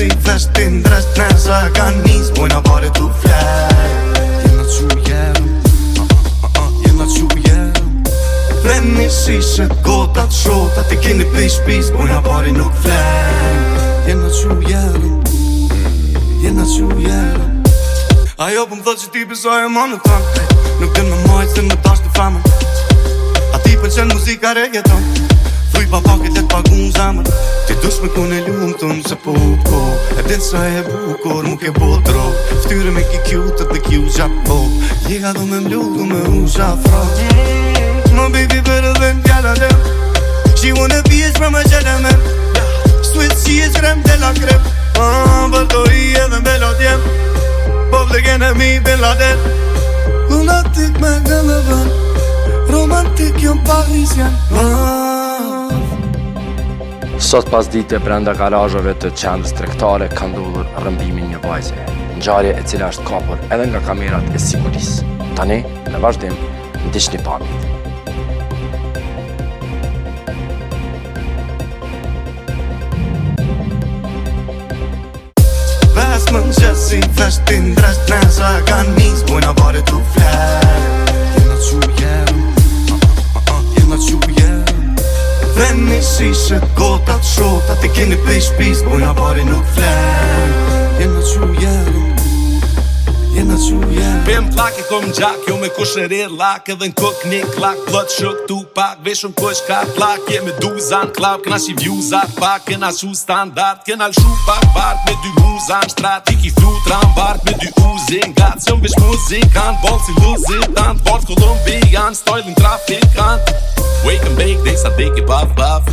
si thësht të ndrës të nësë e ka njësë Bojna pare të flerë Jena që jemë Jena që jemë uh, uh, uh, uh, gota të shota të kini për shpisë Bojna pare nuk flerë Jena që jemë Jena që jemë Ajo pëm po thot që ti pëzoj e më në thëmë Nuk të në mojtë se më të ashtë të famë A ti për qënë muzika rejeton Fuj pa pakit e të pagun zemër Ti dush me kone lumë të më se po po Dhe sa e bukur mu ke bot drog Ftyre me ki kjutët dhe kju gjap bok Jega du me mlu du me u gjap frog My baby better than gala dem She wanna be his from a gentleman Sweet si e qrem de la krep uh, ah, Bërdo i edhe me la djem Bob dhe gene mi bin la den Lunatik me gëllë vën Romantik jom parisjen uh, ah, Sot pas dite brenda garajëve të qendrës trektare ka ndodhur rëmbimin një vajze, në gjarje e cila është kapur edhe nga kamerat e sigurisë. Tani, në vazhdim, në dishtë një pamit. Më në gjësit, dhe shtin, dhe shtin, dhe shishë gotat, shotat, shota të keni pej shpis Bojnë po a bari nuk flen Jena që u jelu Jena që jelu Pem plak e kom gjak Jo me kush në lak Edhe në kuk një klak blot shuk tu pak Veshëm ku është ka plak Je me duzan klap Këna shi vjuzat pak Këna shu standart Këna lshu pak bart Me dy muzan shtrat Iki thru tram bart Me dy u zin gat Sëm vesh mu zin kan Bolë si lu zin tan Bolë si kolumbian Stojlin trafikant Wake and bake, they say they get buff buff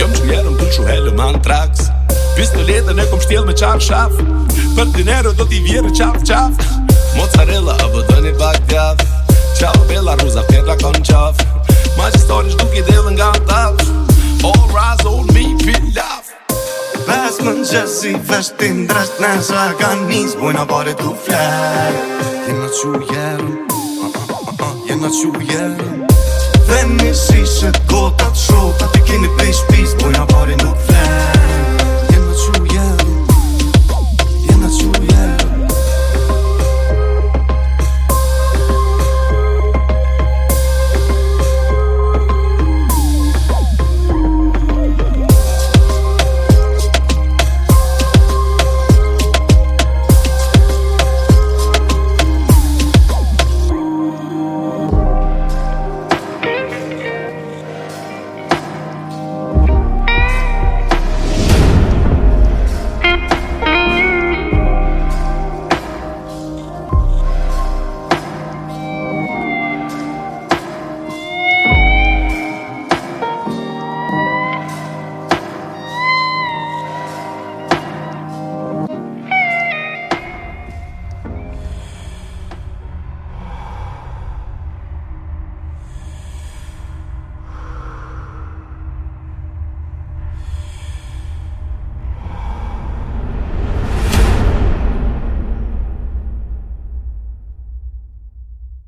Jom që njerë më pëllë që helë më në traks Pistoletën e kom shtjelë me qaf shaf Për dinero do t'i vjerë qaf qaf Mozzarella a vëtë një bak djaf Qaf bella ruza përra kon qaf Ma që stori që duke dhe nga taf All rise on me për laf Pes më në gjësi vështin dresht në shakanis Buen a pare t'u flet Jena në që jelë Jena në që jelë Dhe në shishet gota të shok in the bitch, bitch.